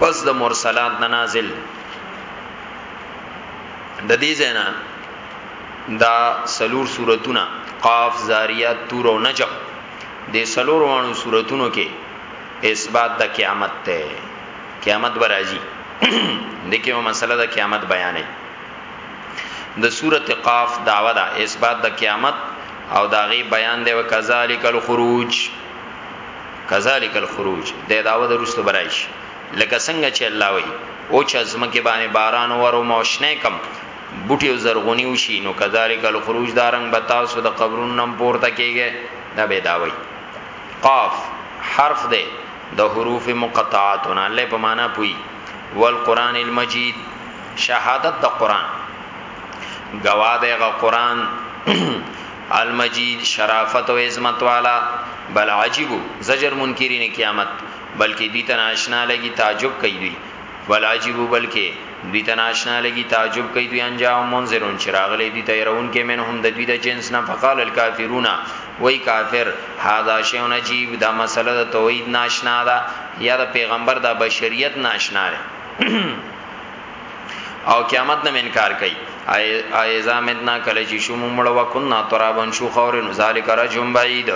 پس د مرسلات نه نازل د دې زینا دا سلور سورتونه قاف زاریات تور او نجم د سلور وانو سورتونو کې اثبات د قیامت ته قیامت برازي دغه مسله د قیامت بیانې د سورته قاف داوا دا اثبات د قیامت او داغي بیان دی وکذالک الخروج کذالک الخروج د داوود وروسته برایش لکه څنګه چې الله وی او چې ازمکه باندې باران ورو موشنه کم بوټي او زرغونی وشي نو کذالک الخروج دارنګ بتاسو د قبرونو نم پورته کیږي دا به داوی قاف حرف ده د حروف مقطعاتنا الله په معنا پوي والقران المجید شهادت د قران گواده غ قران المجید شرافت او عظمت والا بل عجیب زجر منکرین قیامت بلکې دوی ته ناشنا لګي تعجب کوي دوی بل عجیب بلکې دوی ته ناشنا لګي تعجب کوي دوی انجا او منذرون چراغلې دوی ته يرون کې منهم د دوی د جنس نه فقال الکافرون وای کافر هاذا شی عجیب دا مسله د توحید ناشنا ده یا د پیغمبر د بشریت ناشنا ده او قیامت نه انکار کوي ای ازا متنا کله چې شو مړ وکنا ترابن شو خور نو ذالک رجم بعید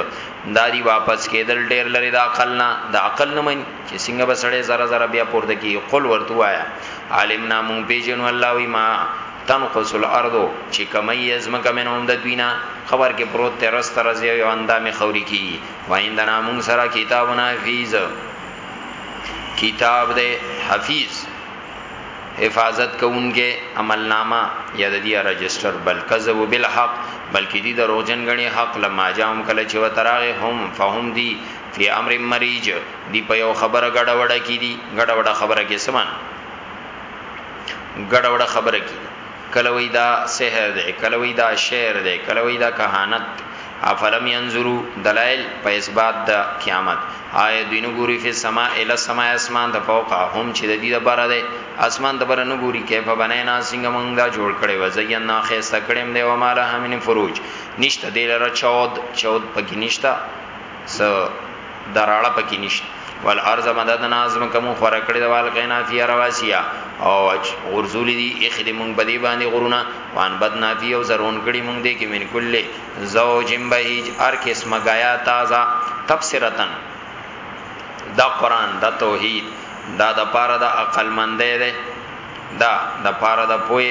داری واپس کېدل ډیر لري د عقل نه د عقل نه من چې څنګه بسړې زره زره بیا پورته کی قل ورته وایا عالم نامو پیجن الله وی ما تنقص الارض چې کمی از مکه منهم د دوینا خبر کې پروت ته رست رضی یو اندامه خوري کی وایندنا مون سره کتابونه حفیظ کتاب دې حفیظ حفاظت کوونکې عملنامه یا د دې رجستر بل کذب بالحق بلکې دي دروغجن غني حق لما جام کله چې وتراغه هم فهم دي فی امر مریج دی په یو خبره غډه وډه کی دي غډه وډه خبره کې سمان غډه وډه خبره کی کله وای دا سحر دی کله وای دا شعر دی کله وای دا کهانت دی افلم ينظروا دلائل په اثبات د قیامت آیا دوی نه ګوري په سما اله سما اسمان د فوقه هم چې د دې د بره ده اسمان د بره نه ګوري کیف بنینا څنګه مونږ دا جوړ کړي وزینا خسته کړم دی و مالا همین فروج نشته دلاره چود چود پکې نشته س دراړه پکې نشته ول ارز مددنا ازم کوم خور کړی د والقینا فی رواسیا او غرزول دی اخد مون بدی باندې غرونه وان بدنا فی او زرون کړي مون دی کې من کل زوج بهیج ار قسم غیا تازه تفسیرتن دا قران دا توحید دا د پاره د عقل مندې ده دا د پاره د پوی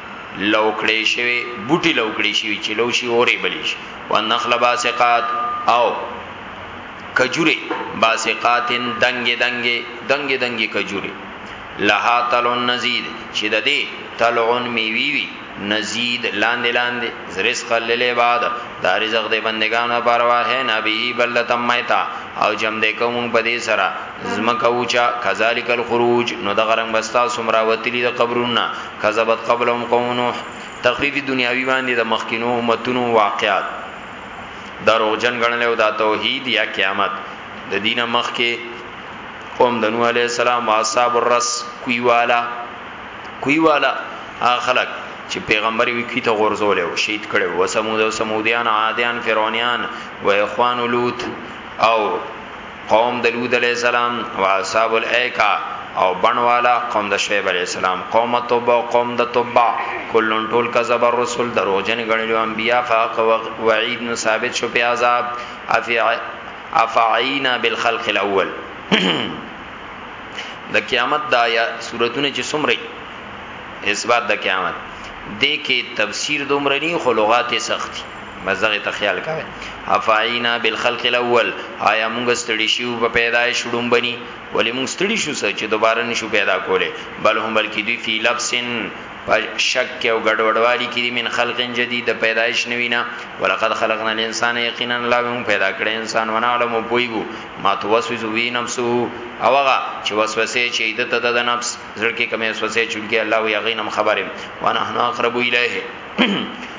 لو کړی شوی بوټی لو کړی شوی چې لو شي اورې بلی شي والنخل باسقات او کجوره باسقاتن دنګ دنګ دنګ دنګ کجوره لها تلون نزيد چې د دې تلون میوي وي نزيد لاندې لاندې رزق للعباد دا رزق د بندگانو لپاره واه نبی بلتم میتا او جم دې کوم په دې سره زمکه اوچا کذالک الخروج نو د غرنګ بستا سمراوتلی د قبرونه کذبت قبلهم قوم نوح تخفیف دنیاوی باندې د مخکینو امتونو واقعات دروغجن ګڼل او دا توحید یا قیامت د دینه مخ کې قوم د نوح علی السلام اصحاب الرس کوي والا کوي والا اخلق چې پیغمبر وی کی ته غرزول او شهید کړي و سمود او سمودیان عادیان فرعونیان و اخوان لوط او قوم د لود علیہ السلام او اصحاب الایکا او بنوالا قوم د شعیب علیہ السلام قوم توبه او قوم د توبه کلن ټول کذب الرسل دروغجن غنل انبیاء فاق وعید نو ثابت شو په عذاب افی افعینا بالخلق الاول د قیامت دا یا سورتونه چې سمري اثبات د قیامت دې کې تفسیر دومره نه خو لغات سختی بس دغه ته خیال کوي افعینا بالخلق الاول آیا موږ ستړي شو په پیدایش وډم بني ولې موږ ستړي شو چې دوباره نشو پیدا کوله بل هم بلکې دوی فی لبسن په شک او ګډوډوالي کې من خلق جدید د پیدایش نوینا ولقد خلقنا الانسان یقینا لا موږ پیدا کړی انسان ونعلم پویګو ما توسوس وی نفسه اوغه چې وسوسه چې د ته د نفس زړه کې کمې وسوسه چونکی الله وی غینم خبره وانا اقرب الیه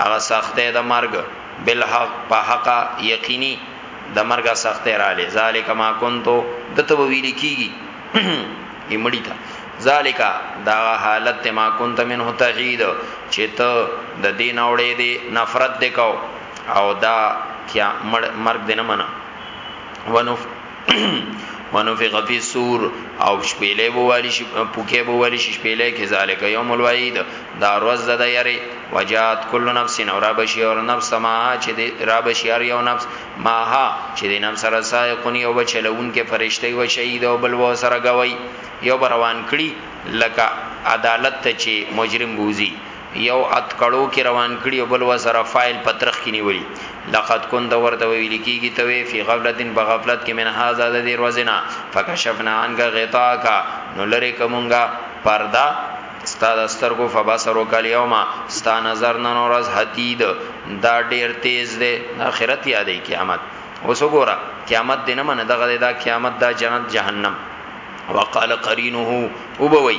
هغه سختۍ د مرګ، بالحق، په حقه، یقیني، د مرګه سختۍ راغلې، ذالک ما کنتو، ده ته به ویل کېږي، ای مړي ته، ذالک، دا هغه حالت دی، ما کنت منه تحید، چې ته د دې نه وړې دې، نفرت دې کاو، او دا، قیا، مړ، مرګ دې نه منه، ونف، ونفخ فی الصور او شپېلې بوالي شي پوکې بوالي شي شپېلې کې ذالک یوم الوعید دا روز د یری وجات کل نفس او را بشي او نفس ما چې دی را بشي هر یو نفس ما ها چې دی نفس سره سائقون یو بچلون کې فرشتي او شهید او بل و سره گوي یو بروان کړي لکه عدالت ته چې مجرم بوزي یو ات کړو کې روان کړي او بل وسره فایل په ترخ کې نیولي لقد کن د ورته ویل کیږي ته وی فی غفلتن بغفلت کې من هاذا د دې روزنا فکشفنا عنک غطا کا نو لری کومګه پردا ستاد سترګو فبصرو کل یوما ستا نظر نن ورځ حدید دا ډیر تیز دی اخرت یادې قیامت اوس وګوره قیامت دینه من دغه دا قیامت دا جنت جهنم وقال قرینه وبوي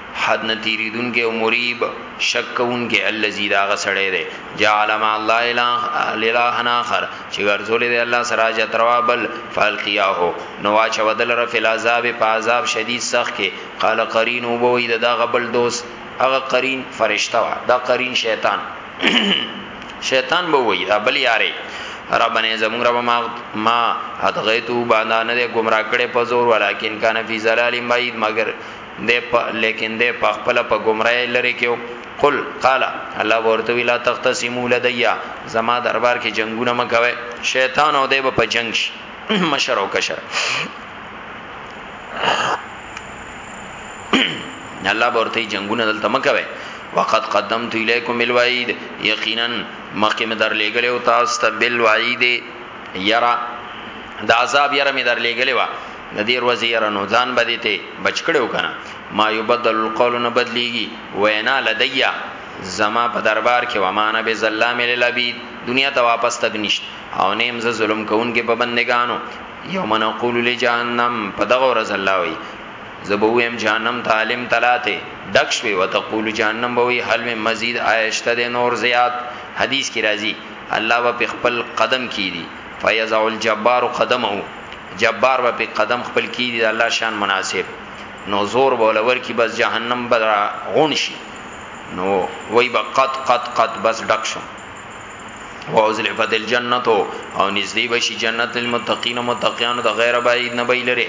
حد نه تیریدونکی او مریب شک کوونکی الذی دا هغه سړی دی جعل مع الله الهنا اخر چې ګرځولې دی الله سره حاجت روا بل فالقیاه نو واچو دل رف العذاب په عذاب شدید سخت کې قال قرین او بوی دا غبل دوست هغه قرین فرشتہ وا دا قرین شیطان شیطان بوی دا بل یاره ربنا زمون رب ما ما ادغیتو باندې نه گمراه کړي په زور ولیکن کان فی زلال بعید مگر دی په لیکن دی په خپل په گمراهی لری کیو قل قال الله ورته ویلا تختصمو لدیا زما دربار کې جنگونه مکوي شیطان او دی په جنگ شي مشر او کشر الله ورته جنگونه دلته مکوي وقد قدمت الیکم الوعید یقینا مخکې مې در لېګلې او تاسو ته بالوعید یرا د عذاب یرا مې در لېګلې وا د دې ورځې یره نو ځان به دې ته بچ کړو کنه ما یبدل القول نه بدلیږي وینا لدیا زما په دربار کې ومانه به ظلام للعبید دنیا ته واپس تک نشت او نیم ز ظلم کوونکې په بندگانو یوم نقول لجهنم په دغه ورځ الله وی زبویم جهنم تعلم تلاته ډک شوی وتقول جهنم بوی حل من مزید آیشته د نور زیات حدیث کی راضی الله په خپل قدم کی دی فیزع الجبار قدمه جبار به په قدم خپل کی دی الله شان مناسب نو زور بولور کی بس جهنم بدرا غون شي نو وای با قط قط قط بس ډک شم واوزلفت الجنه او نږدې بشي جنت للمتقین متقیان د غیر بعید نه بیلره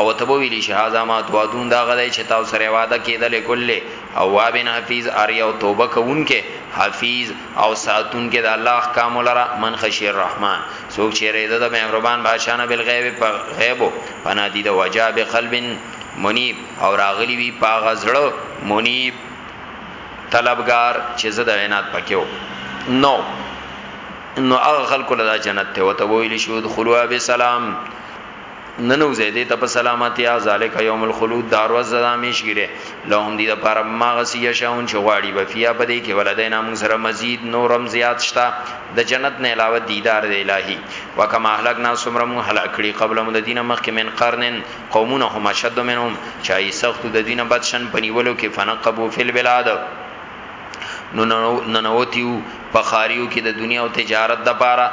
او ته ویلی شي هاذا ما توعدون دا غلې چې تاسو سره وعده کېدلې کله اواب حفیظ هر یو توبه کوونکی حفیظ او ساتونکی د الله احکام لره من خشی الرحمن څوک چې ریده د مهربان بادشاہ نه بالغیب په غیبو پنا دي د وجا بقلب منیب او راغلی وی پاغه زړه منیب طلبگار چې زه د عنایت پکیو نو نو هغه خلکو له جنت ته وته ویل شو دخلوا بسلام ننو زیدې ته په سلامتی ذالک یوم الخلود دار وز زامیش ګیره لهم دی لپاره ما غسی یشاون چې غواړي بفیا پدې کې ولدینا موږ سره مزید نورم زیات شتا د جنت نه علاوه دیدار د الهی وکما اهلکنا سمرم هلاک کړي قبل مد دینه مخکې من قرنن قومونه هم شد منهم چای سخت د دینه بدشن پنیولو کې فنقبو فی البلاد نو ننوتیو په خاریو کې د دنیا او تجارت د پاره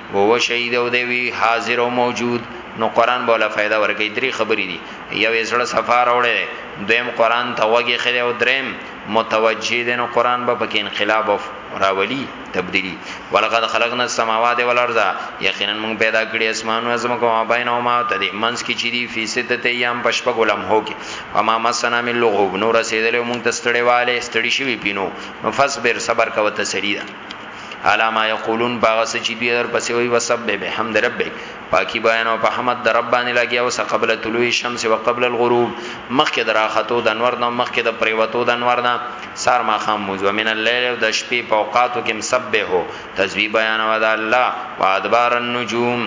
وو شهید او دی وی حاضر او موجود نو قران بوله فائدہ ورګی درې خبرې دي یو زړه صفار اوړي دویم قران ته وګي خره او دریم متوجه دي نو قران به پکې انقلاب او راولي تبدیلی ولقد خلقنا السماوات والارض یقینا موږ پیدا کړی اسمان او زمکه او بینهما ته دي منس کې چي دي فی سته ایام پشپګولم هو کې اما مسنا من لغوب نور رسیدل موږ تستړیواله استړی شوی پینو نو فصبر صبر کوته سریدا علامه یقولون باغ سچی دوی در پسې وی وسبح بحمد ربک پاکی بیان او په حمد در رب باندې لګیا او قبل طلوع الشمس او قبل الغروب مخکې دراختو د انور نو مخکې د پریوتو د انور نه سار ما خام موزو من الليل او د شپې په اوقاتو کې مسبح هو تسبیح بیان او د الله وادبار النجوم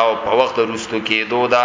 او په وخت رستو کې دودا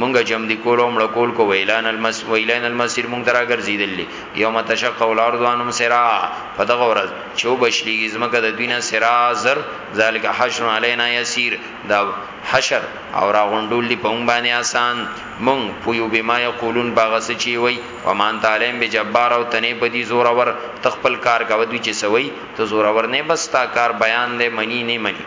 مونږ جمدی کول او مړه کول کو ویلان المس ویلان المسیر مونږ ترا ګرځیدل دي یوم تشق الارض وانم سرا په دغه ورځ چې وبشلیږي زمکه د دوینه سرا زر ذالک حشر علینا یسیر دا حشر او را غونډول دي په مونږ باندې آسان مونږ پویو بما یقولون باغس چی وی و مان تعلم بجبار او تنه په دي زور اور تخپل کار کا ودی چې سوی ته زور اور نه بس تا کار بیان دې منی نه منی